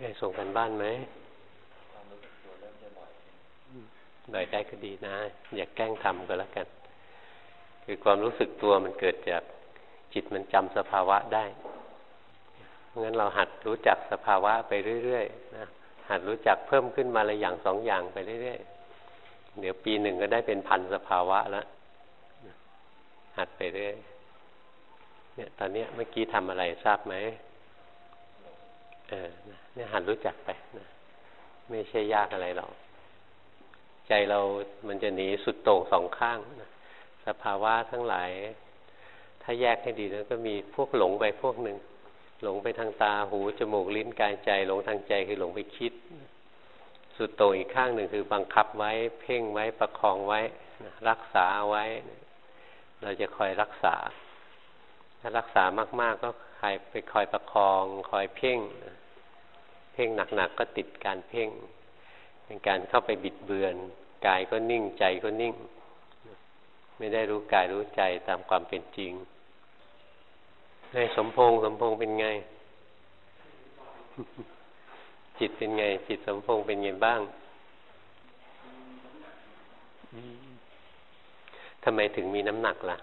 ไงส่งกันบ้านไหมบ่อยได้ก็ดีนะ อย่าแกล้งทำก็แล้วกัน คือความรู้สึกตัวมันเกิดจากจิตมันจำสภาวะได้เพราะงั้นเราหัดรู้จักสภาวะไปเรื่อยๆนะหัดรู้จักเพิ่มขึ้นมาละอย่างสองอย่างไปเรื่อยๆเดี๋ยวปีหนึ่งก็ได้เป็นพันสภาวะแล้วหัดไปเรื่อยเนี่ย ตอนนี้เมื่อกี้ทำอะไรทราบไหม เออเนี่ยหัดรู้จักไปนะไม่ใช่ยากอะไรหรอกใจเรามันจะหนีสุดโต่งสองข้างนะสภาวะทั้งหลาย ถ้าแยกให้ดีแล้วก็มีพวกหลงไปพวกหนึ่งหลงไปทางตาหูจมูกลิ้นกายใจ หลงทางใจคือหลงไปคิด สุดโต่งอีกข้างหนึ่งคือบังคับไว้ เพ่งไว้ประคองไว้รักษาไว้ เราจะคอยรักษา ถ้ารักษามาก ๆ ก็ใครไปคอยประคอง คอยเพ่ง เพ่งหนักๆก็ติดการเพ่ง เป็นการเข้าไปบิดเบือน กายก็นิ่งใจก็นิ่ง ไม่ได้รู้กายรู้ใจตามความเป็นจริงในสมพงษ์สมพงษ์เป็นไง จิตเป็นไง จิตสมพงษ์เป็นไงบ้างทำไมถึงมีน้ำหนักล่ะ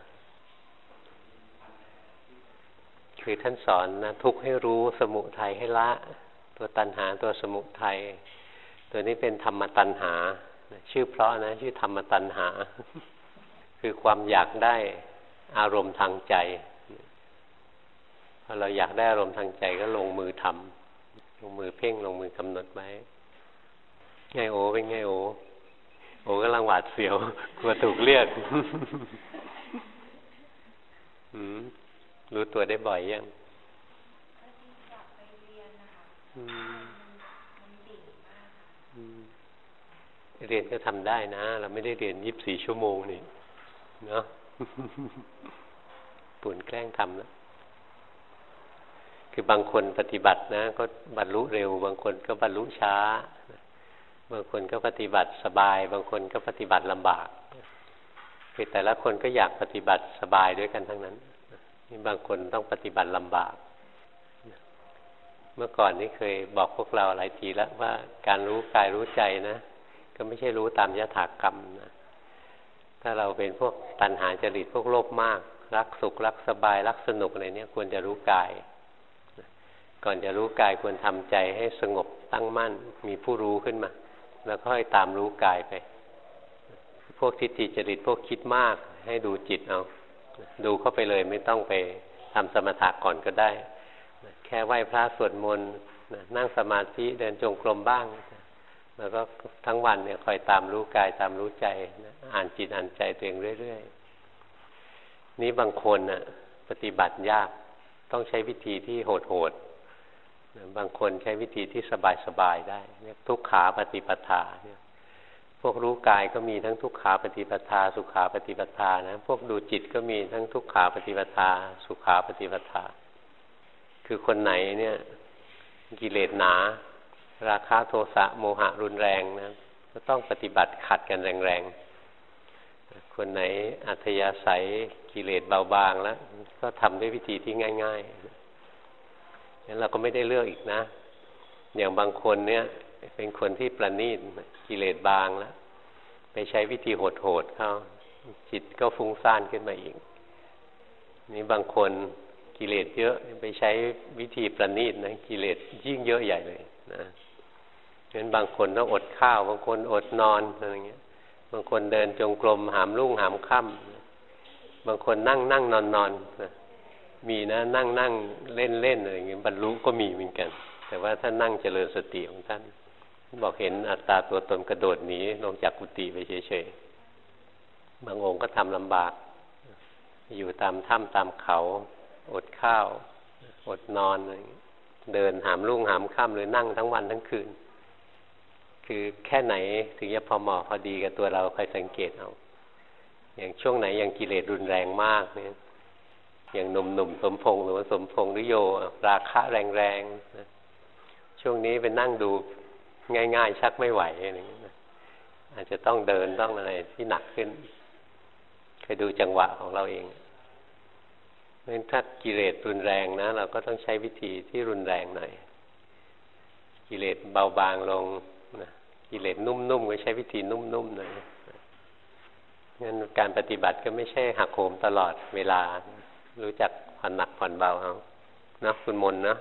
คือท่านสอนนะทุกให้รู้สมุทัยให้ละ ตัวตัณหาตัวสมุทัยตัวนี้เป็นธรรมตัณหา ชื่อเพราะนะ ชื่อธรรมตัณหา คือความอยากได้อารมณ์ทางใจพอเราอยากได้อารมณ์ทางใจก็ลงมือทำลงมือเพ่งลงมือกำหนดไว้ไงโอเป็นไงโอโอกำลังหวาดเสียวกลัวถูกเรียกรู้ตัวได้บ่อยยัง เรียนก็ทำได้นะ เราไม่ได้เรียนยีิบสี่ชั่วโมงนี่เนาะปุ่นแกล้งทำนะคือบางคนปฏิบัตินะ ก็บรรลุเร็ว บางคนก็บรรลุช้า บางคนก็ปฏิบัติสบาย บางคนก็ปฏิบัติลำบาก คือแต่ละคนก็อยากปฏิบัติสบายด้วยกันทั้งนั้นนี่บางคนต้องปฏิบัติลำบาก เมื่อก่อนนี่เคยบอกพวกเราหลายทีแล้วว่าการรู้กายรู้ใจนะ ก็ไม่ใช่รู้ตามยถากรรมนะถ้าเราเป็นพวกตัณหาจริตพวกโลภมาก รักสุขรักสบายรักสนุกอะไรเนี้ยควรจะรู้กาย ก่อนจะรู้กายควรทำใจให้สงบตั้งมั่นมีผู้รู้ขึ้นมา แล้วค่อยตามรู้กายไป พวกทิฏฐิจริตพวกคิดมากให้ดูจิตเอา ดูเข้าไปเลยไม่ต้องไปทำสมถะก่อนก็ได้ แค่ไหว้พระสวดมนต์นั่งสมาธิเดินจงกรมบ้าง แล้วก็ทั้งวันเนี่ยคอยตามรู้กายตามรู้ใจนะอ่านจิตอ่านใจตัวเองเรื่อยๆ นี้บางคนนะ่ะปฏิบัติยากต้องใช้วิธีที่โหดๆบางคนใช้วิธีที่สบายๆได้เรียกทุกขาปฏิปทาเนี่ยพวกรู้กายก็มีทั้งทุกขาปฏิปทา สุขาปฏิปทานะ พวกดูจิตก็มีทั้งทุกขาปฏิปทา สุขาปฏิปทา คือคนไหนเนี่ย กิเลสหนา ราคะโทสะโมหะรุนแรงนะก็ต้องปฏิบัติขัดกันแรงๆ คนไหนอัธยาศัยกิเลสเบาบางแล้ว ก็ทำด้วยวิธีที่ง่ายๆงั้นเราก็ไม่ได้เลือกอีกนะ อย่างบางคนเนี่ย เป็นคนที่ประณีตกิเลสบางแล้วไปใช้วิธีโหดๆเข้า จิตก็ฟุ้งซ่านขึ้นมาอีก นี่บางคน กิเลสเยอะไปใช้วิธีประณีตนะกิเลสยิ่งเยอะใหญ่เลยนะฉะนั้นบางคนต้องอดข้าว บางคนอดนอนอะไรเงี้ย บางคนเดินจงกรมหามรุ่งหามค่ำบางคนนั่งนั่งนอนนอนมีนะนั่งนั่งเล่นเล่นอะไรเงี้ยบรรลุก็มีเหมือนกัน แต่ว่าถ้านั่งเจริญสติของท่านบอกเห็นอัตตาตัวตนกระโดดหนีลงจากกุฏิไปเฉยๆบางองค์ก็ทำลำบาก อยู่ตามถ้ำตามเขา อดข้าว อดนอนอะไรเดินหามรุ่งหามค่ำหรือนั่งทั้งวันทั้งคืน คือแค่ไหนถึงจะพอเหมาะพอดีกับตัวเราคอยสังเกตเอาอย่างช่วงไหนอย่างกิเลสรุนแรงมากเนี่ยอย่างหนุ่มหนุ่มสมพงษ์หรือว่าสมพงษ์หรือโยราคะแรงแรงช่วงนี้เป็นนั่งดูง่ายๆ ชักไม่ไหวอะไรอย่างเงี้ยอาจจะต้องเดินต้องอะไรที่หนักขึ้น เคยดูจังหวะของเราเอง ราะถ้ากิเลสรุนแรงนะ เราก็ต้องใช้วิธีที่รุนแรงหน่อย กิเลสเบาบางลงนะกิเลสนุ่มๆก็ใช้วิธีนุ่มๆหน่อยงั้นการปฏิบัติก็ไม่ใช่หักโหมตลอดเวลา รู้จักผ่อนหนักผ่อนเบาเอานะคุณมนนะ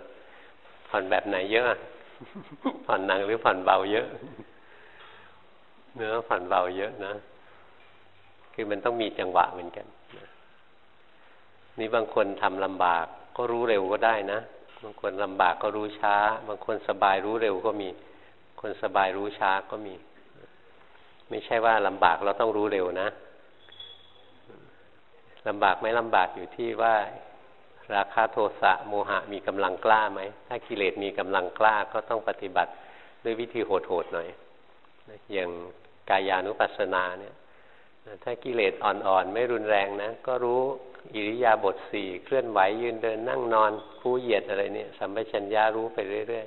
ผ่อนแบบไหนเยอะ ผ่อนหนักหรือผ่อนเบาเยอะ เนื้อผ่อนเบาเยอะนะ คือมันต้องมีจังหวะเหมือนกัน นี่บางคนทำลำบากก็รู้เร็วก็ได้นะ บางคนลำบากก็รู้ช้า บางคนสบายรู้เร็วก็มี คนสบายรู้ช้าก็มี ไม่ใช่ว่าลำบากเราต้องรู้เร็วนะลำบากไม่ลำบากอยู่ที่ว่า ราคาโทสะโมหะมีกำลังกล้าไหม ถ้ากิเลสมีกำลังกล้าก็ต้องปฏิบัติด้วยวิธีโหดๆหน่อย อย่างกายานุปัสสนาเนี่ย ถ้ากิเลสอ่อนๆ ไม่รุนแรงนะ ก็รู้อิริยาบถสี่เคลื่อนไหวยืนเดินนั่งนอนคู่เหยียดอะไรเนี่ยสัมปชัญญารู้ไปเรื่อย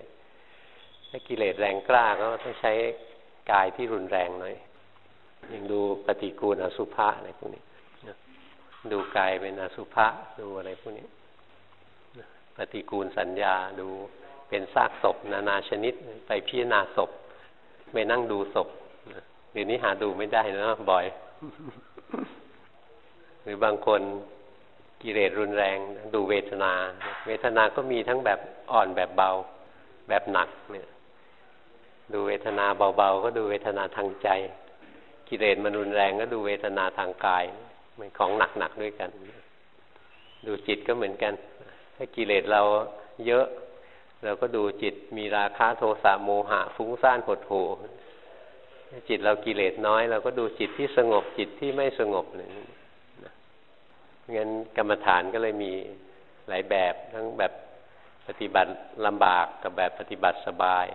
ๆ ถ้ากิเลสแรงกล้าก็ต้องใช้กายที่รุนแรงหน่อยยังดูปฏิกูลอสุภะอะไรพวกนี้ดูกายเป็นอสุภะดูอะไรพวกนี้ปฏิกูลสัญญาดูเป็นซากศพ นานาชนิดไปพิจารณาศพไปนั่งดูศพเดี๋ยวนี้หาดูไม่ได้นะบ่อย หรือบางคนกิเลสรุนแรง ดูเวทนา เวทนาก็มีทั้งแบบอ่อนแบบเบา แบบหนักเนี่ย ดูเวทนาเบาๆก็ดูเวทนาทางใจ กิเลสมันรุนแรงก็ดูเวทนาทางกายมันของหนักๆด้วยกัน ดูจิตก็เหมือนกัน ถ้ากิเลสเราเยอะ เราก็ดูจิตมีราคะโทสะโมหะฟุ้งซ่านหดหู่ จิตเรากิเลสน้อย เราก็ดูจิตที่สงบจิตที่ไม่สงบเลยงั้นกรรมฐานก็เลยมีหลายแบบทั้งแบบปฏิบัติลำบากกับแบบปฏิบัติสบาย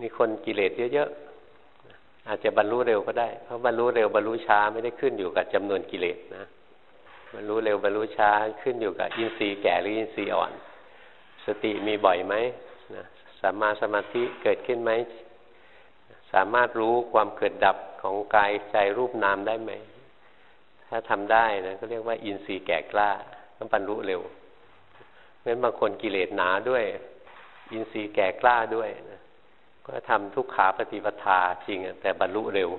นี่คนกิเลสเยอะๆอาจจะบรรลุเร็วก็ได้ เพราะบรรลุเร็วบรรลุช้าไม่ได้ขึ้นอยู่กับจำนวนกิเลสนะบรรลุเร็วบรรลุช้าขึ้นอยู่กับอินทรีย์แก่หรืออินทรีย์อ่อน สติมีบ่อยไหมนะสัมมาสมาธิเกิดขึ้นไหม สามารถรู้ความเกิดดับของกายใจรูปนามได้ไหม ถ้าทำได้นะก็เรียกว่าอินทรีย์แก่กล้าต้องบรรลุเร็วเพราะฉะนั้นบางคนกิเลสหนาด้วย อินทรีย์แก่กล้าด้วยนะก็ทำทุกขาปฏิปทาจริงแต่บรรลุเร็ว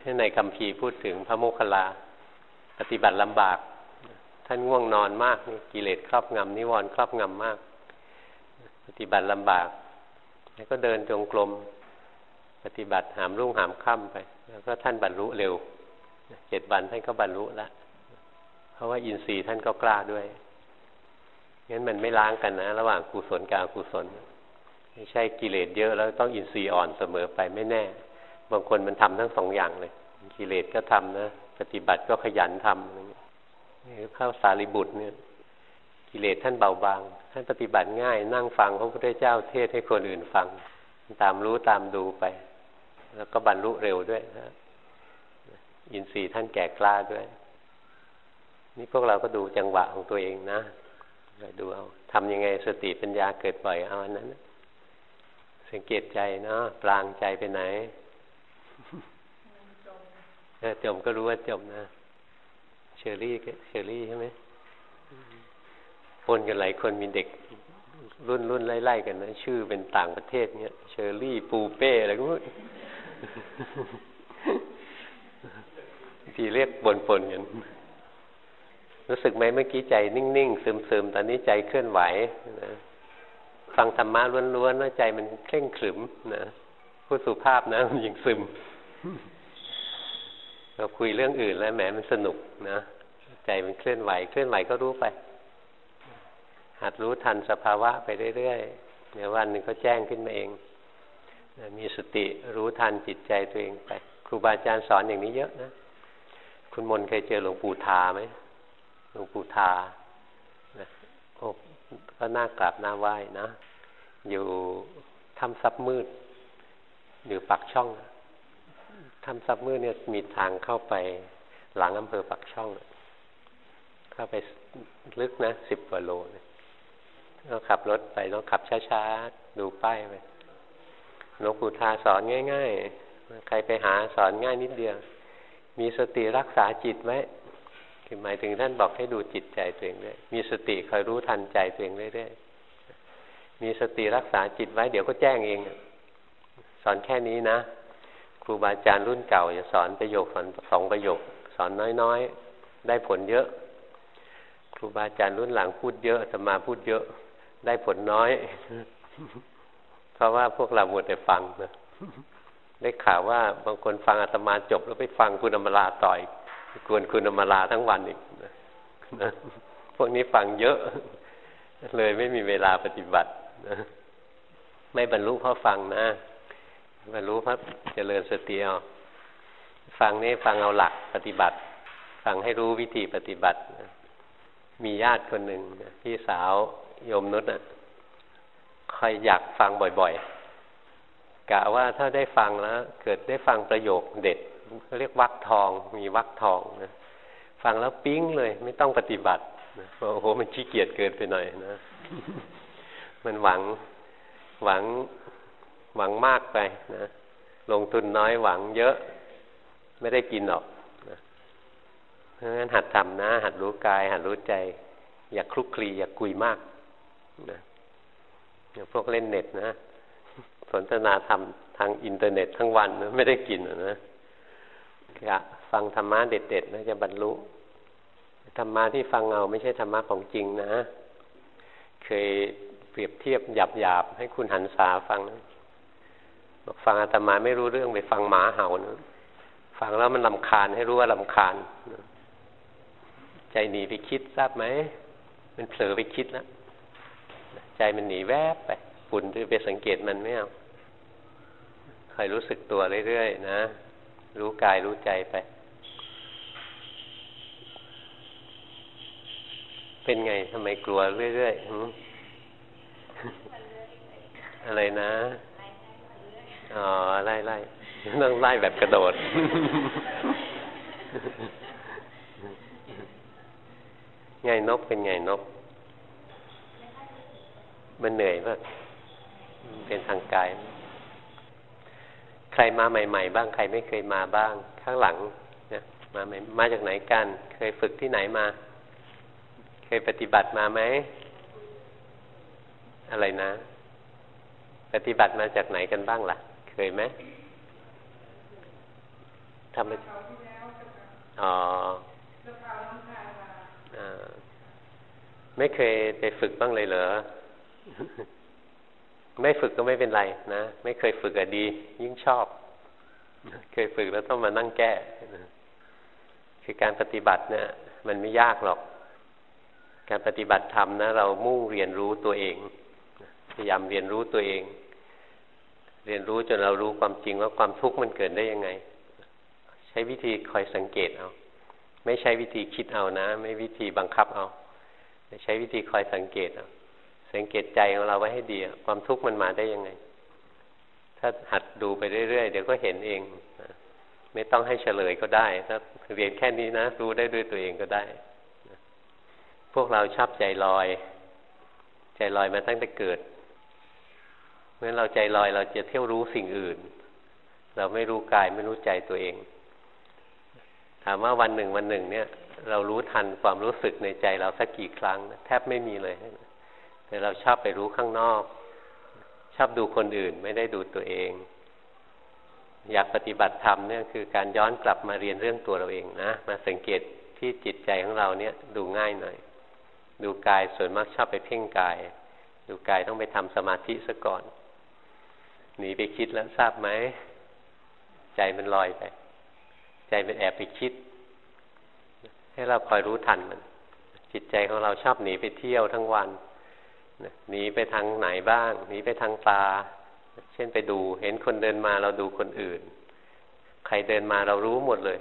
ที่ในคำพีพูดถึงพระโมคคัลลา ปฏิบัติลำบาก ท่านง่วงนอนมาก กิเลสครอบงำนิวรณ์ครอบงำมาก ปฏิบัติลำบาก แล้วก็เดินจงกรมปฏิบัติหามรุ่งหามค่ำไป แล้วก็ท่านบรรลุเร็วเจ็ดวันท่านก็บรรลุแล้วเพราะว่าอินทรีย์ท่านก็กล้าด้วยงั้นมันไม่ล้างกันนะ ระหว่างกุศลกับอกุศล ไม่ใช่กิเลสเยอะแล้วต้องอินทรีย์อ่อนเสมอไปไม่แน่ บางคนมันทำทั้งสองอย่างเลย กิเลสก็ทำนะ ปฏิบัติก็ขยันทำอะไรเงี้ยเข้าสารีบุตรเนี่ย กิเลสท่านเบาบาง ท่านปฏิบัติง่าย นั่งฟังพระพุทธเจ้าเทศให้คนอื่นฟัง ตามรู้ตามดูไป แล้วก็บรรลุเร็วด้วยนะอินทรีย์ท่านแก่กล้าด้วย นี่พวกเราก็ดูจังหวะของตัวเองนะดูเอาทำยังไงสติปัญญาเกิดบ่อยเอาอันนั้น สังเกตใจเนาะปลางใจไปไหนจมก็รู้ว่าจมนะ เชอรี่เชอรี่ใช่ไหม คนกันหลายคนมีเด็กรุ่นรุ่นไล่ๆกันนะชื่อเป็นต่างประเทศเนี้ยเชอรี่ปูเป้อะไรก็ไม่ทีเรียกบนปนกันรู้สึกไหมเมื่อกี้ใจนิ่งๆซึมๆตอนนี้ใจเคลื่อนไหวนะฟังธรรมะล้วนๆว่าใจมันเคร่งขรึมนะพูดสุภาพนะมันยังซึม เราคุยเรื่องอื่นแล้วแหมมันสนุกนะใจมันเคลื่อนไหว เคลื่อนไหวก็รู้ไป หัดรู้ทันสภาวะไปเรื่อยๆเดี๋ยววันหนึ่งก็แจ้งขึ้นมาเอง มีสติรู้ทันจิตใจตัวเองไปครูบาอาจารย์สอนอย่างนี้เยอะนะ คุณมนเคยเจอหลวงปู่ทาไหมหลวงปู่ทาโอ้ก็น่ากราบน่าไหว้นะ อยู่ถ้ำซับมืด อยู่ปักช่องถ้ำซับมืดเนี่ยมีทางเข้าไปหลังอำเภอปักช่อง เข้าไปลึกนะสิบกว่าโล เนี่ยก็ขับรถไปต้องขับช้าๆ ดูป้ายไปหลวงปู่ทาสอนง่าย ๆ ใครไปหาสอนง่ายนิดเดียว มีสติรักษาจิตไว้คือหมายถึงท่านบอกให้ดูจิตใจตัวเองด้วยมีสติคอยรู้ทันใจตัวเองเรื่อยๆมีสติรักษาจิตไว้ เดี๋ยวก็แจ้งเอง สอนแค่นี้นะ ครูบาอาจารย์รุ่นเก่าจะสอนประโยคสอนสองประโยค สอนน้อยๆ ได้ผลเยอะ ครูบาอาจารย์รุ่นหลังพูดเยอะธรรมาพูดเยอะ ได้ผลน้อย เพราะว่าพวกเราหมดแต่ฟังนะได้ข่าวว่าบางคนฟังอาตมาจบ แล้วไปฟังคุณอมราต่อยกวนคุณอมราทั้งวันอีกนะพวกนี้ฟังเยอะ เลยไม่มีเวลาปฏิบัตินะไม่บรรลุเพราะฟังนะบรรลุเพราะเจริญสติเอาฟังนี่ฟังเอาหลักปฏิบัติ ฟังให้รู้วิธีปฏิบัติ มีญาติคนหนึ่งพี่สาว โยมนุชอะคอยอยากฟังบ่อยๆกะว่าถ้าได้ฟังแล้ว เกิดได้ฟังประโยคเด็ดเขาเรียกวักทอง มีวักทองนะฟังแล้วปิ๊งเลย ไม่ต้องปฏิบัติโอ้โหมันขี้เกียจเกินไปหน่อยนะ มันหวังหวังหวังมากไปนะลงทุนน้อยหวังเยอะ ไม่ได้กินหรอกนะเพราะงั้นหัดทำนะ หัดรู้กาย หัดรู้ใจ อย่าคลุกคลีอย่าคุยมาก นะอย่างพวกเล่นเน็ตนะ สนทนาธรรมทางอินเทอร์เน็ตทั้งวันนะไม่ได้กินนะอยากฟังธรรมะเด็ดๆนะจะบรรลุธรรมะที่ฟังเอาไม่ใช่ธรรมะของจริงนะ เคยเปรียบเทียบหยาบๆให้คุณหันษาฟังนะบอกฟังอาตมาไม่รู้เรื่องไปฟังหมาเห่านะฟังแล้วมันลำคาญให้รู้ว่าลำคาญ ใจหนีไปคิดทราบไหม มันเผลอไปคิดแล้ว ใจมันหนีแวบไปฝุ่นไปสังเกตมันไม่เอาคอยรู้สึกตัวเรื่อยๆนะ รู้กายรู้ใจไป เป็นไงทำไมกลัวเรื่อยๆอะไรนะอ๋อไล่ไล่ต้องไล่แบบกระโดด ไงนกเป็นไงนก มันเหนื่อยมากเป็นทางกาย ใครมาใหม่ ๆ บ้าง ใครไม่เคยมาบ้าง ข้างหลังเนี่ยมามาจากไหนกัน เคยฝึกที่ไหนมา เคยปฏิบัติมาไหม อะไรนะ ปฏิบัติมาจากไหนกันบ้างล่ะ เคยไหมทำไมอ๋อไม่เคยไปฝึกบ้างเลยเหรอ ไม่ฝึกก็ไม่เป็นไรนะ ไม่เคยฝึกอะดี ยิ่งชอบ เคยฝึกแล้วต้องมานั่งแก้คือการปฏิบัติเนี่ย มันไม่ยากหรอก การปฏิบัติธรรมนะ เรามุ่งเรียนรู้ตัวเอง พยายามเรียนรู้ตัวเอง เรียนรู้จนเรารู้ความจริงว่าความทุกข์มันเกิดได้ยังไง ใช้วิธีคอยสังเกตเอา ไม่ใช้วิธีคิดเอานะ ไม่วิธีบังคับเอา ใช้วิธีคอยสังเกตเอา สังเกตใจของเราไว้ให้ดีความทุกข์มันมาได้ยังไง ถ้าหัดดูไปเรื่อยๆ เดี๋ยวก็เห็นเองไม่ต้องให้เฉลยก็ได้ถ้าเรียนแค่นี้นะรู้ได้ด้วยตัวเองก็ได้พวกเราชอบใจลอย ใจลอยมาตั้งแต่เกิดเมื่อเราใจลอยเราจะเที่ยวรู้สิ่งอื่น เราไม่รู้กายไม่รู้ใจตัวเอง ถามว่าวันหนึ่งวันหนึ่งเนี่ย เรารู้ทันความรู้สึกในใจเราสักกี่ครั้ง แทบไม่มีเลย แต่เราชอบไปรู้ข้างนอก ชอบดูคนอื่นไม่ได้ดูตัวเอง อยากปฏิบัติธรรมเนี่ยคือการย้อนกลับมาเรียนเรื่องตัวเราเองนะมาสังเกตที่จิตใจของเราเนี่ยดูง่ายหน่อย ดูกายส่วนมากชอบไปเพ่งกาย ดูกายต้องไปทำสมาธิซะก่อนหนีไปคิดแล้วทราบไหมใจมันลอยไป ใจเป็นแอบไปคิด ให้เราคอยรู้ทันมัน จิตใจของเราชอบหนีไปเที่ยวทั้งวัน หนีไปทางไหนบ้าง หนีไปทางตา เช่นไปดู เห็นคนเดินมาเราดูคนอื่น ใครเดินมาเรารู้หมดเลย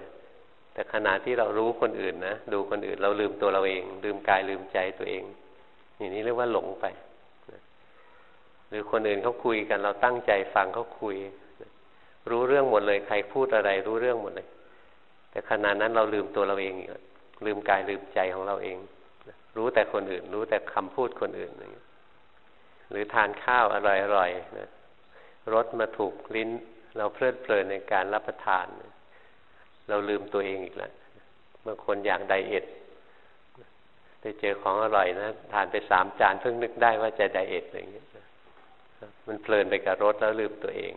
แต่ขณะที่เรารู้คนอื่นนะ ดูคนอื่น เราลืมตัวเราเอง ลืมกายลืมใจตัวเอง อย่างนี้เรียกว่าหลงไป หรือคนอื่นเขาคุยกัน เราตั้งใจฟังเขาคุย รู้เรื่องหมดเลย ใครพูดอะไร รู้เรื่องหมดเลย แต่ขณะนั้นเราลืมตัวเราเองลืมกายลืมใจของเราเองรู้แต่คนอื่น รู้แต่คำพูดคนอื่น หรือทานข้าวอร่อยๆนะรสมาถูกลิ้น เราเพลิดเพลินในการรับประทาน เราลืมตัวเองอีกแล้วบางคนอยากไดเอทไปเจอของอร่อยนะทานไปสามจานเพิ่งนึกได้ว่าจะไดเอทอะไรอย่างเงี้ยมันเพลินไปกับรสแล้วลืมตัวเอง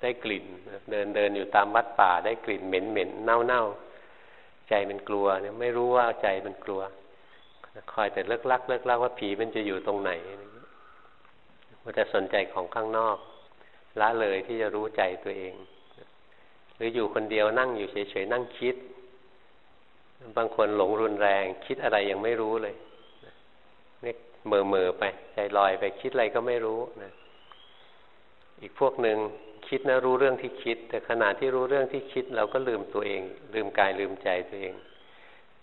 ได้กลิ่นเดินเดินอยู่ตามวัดป่า ได้กลิ่นเหม็นเหม็นเน่าเน่าใจมันกลัวเนี่ยไม่รู้ว่าใจมันกลัวคอยแต่เลิกลักเลิกลักว่าผีมันจะอยู่ตรงไหน มันจะสนใจของข้างนอกละเลยที่จะรู้ใจตัวเอง หรืออยู่คนเดียวนั่งอยู่เฉยๆนั่งคิด บางคนหลงรุนแรง คิดอะไรยังไม่รู้เลยนี่เมื่อเมื่อไป ใจลอยไปคิดอะไรก็ไม่รู้นะอีกพวกหนึ่งคิดนะรู้เรื่องที่คิด แต่ขณะที่รู้เรื่องที่คิด เราก็ลืมตัวเอง ลืมกายลืมใจตัวเอง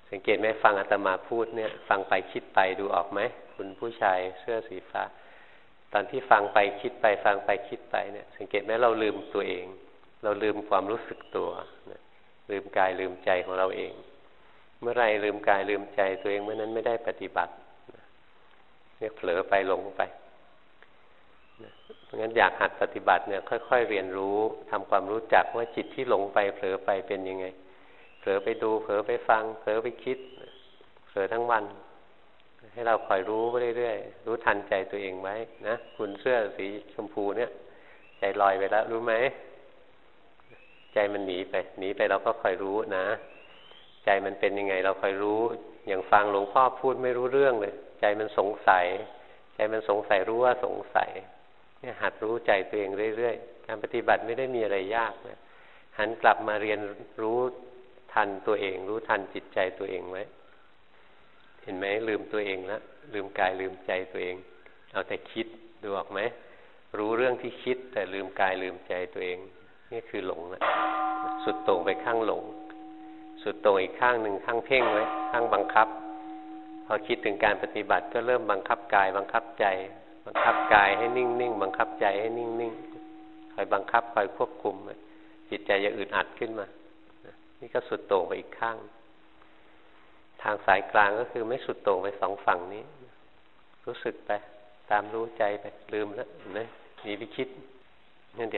สังเกตไหมฟังอาตมาพูดเนี่ย ฟังไปคิดไปดูออกไหมคุณผู้ชายเสื้อสีฟ้า ตอนที่ฟังไปคิดไปฟังไปคิดไปเนี่ย สังเกตไหมเราลืมตัวเอง เราลืมความรู้สึกตัวลืมกายลืมใจของเราเอง เมื่อไรลืมกายลืมใจตัวเองเมื่อนั้นไม่ได้ปฏิบัติเนี่ยเผลอไปหลงไปเพราะงั้นอยากหัดปฏิบัติเนี่ย ค่อย ๆ เรียนรู้ทำความรู้จักว่าจิตที่หลงไปเผลอไปเป็นยังไง เผลอไปดูเผลอไปฟังเผลอไปคิดเผลอทั้งวัน ให้เราคอยรู้ไปเรื่อยๆ รู้ทันใจตัวเองไว้นะ คุณเสื้อสีชมพูเนี่ย ใจลอยไปแล้วรู้ไหม ใจมันหนีไป หนีไปเราก็คอยรู้นะ ใจมันเป็นยังไง เราคอยรู้ อย่างฟังหลวงพ่อพูดไม่รู้เรื่องเลย ใจมันสงสัย ใจมันสงสัยรู้ว่าสงสัย เนี่ยหัดรู้ใจตัวเองเรื่อยๆ การปฏิบัติไม่ได้มีอะไรยากนะ หันกลับมาเรียนรู้ทันตัวเอง รู้ทันจิตใจตัวเองไว้ ห็นไหมลืมตัวเองแล้วลืมกายลืมใจตัวเอง เอาแต่คิดดูออกไหมรู้เรื่องที่คิดแต่ลืมกายลืมใจตัวเอง นี่คือหลงนะสุดตรงไปข้างหลง สุดตรงอีกข้างหนึ่งข้างเพ่งไว้ข้างบังคับ พอคิดถึงการปฏิบัติก็เริ่มบังคับกาย บังคับใจ บังคับกายให้นิ่งๆบังคับใจให้นิ่งๆคอยบังคับคอยควบคุมจิตใจจะอึดอัดขึ้นมา นี่ก็สุดโต่งไปอีกข้าง ทางสายกลางก็คือไม่สุดโต่งไปสองฝั่งนี้ รู้สึกไป ตามรู้ใจไปลืมแล้วนะหนีไปคิดนั่นเดี๋ยว